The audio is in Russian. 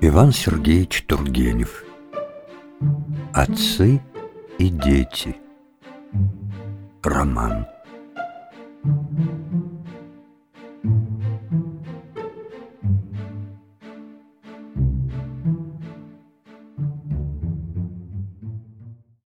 Иван Сергеевич Тургенев. Отцы и дети. Роман.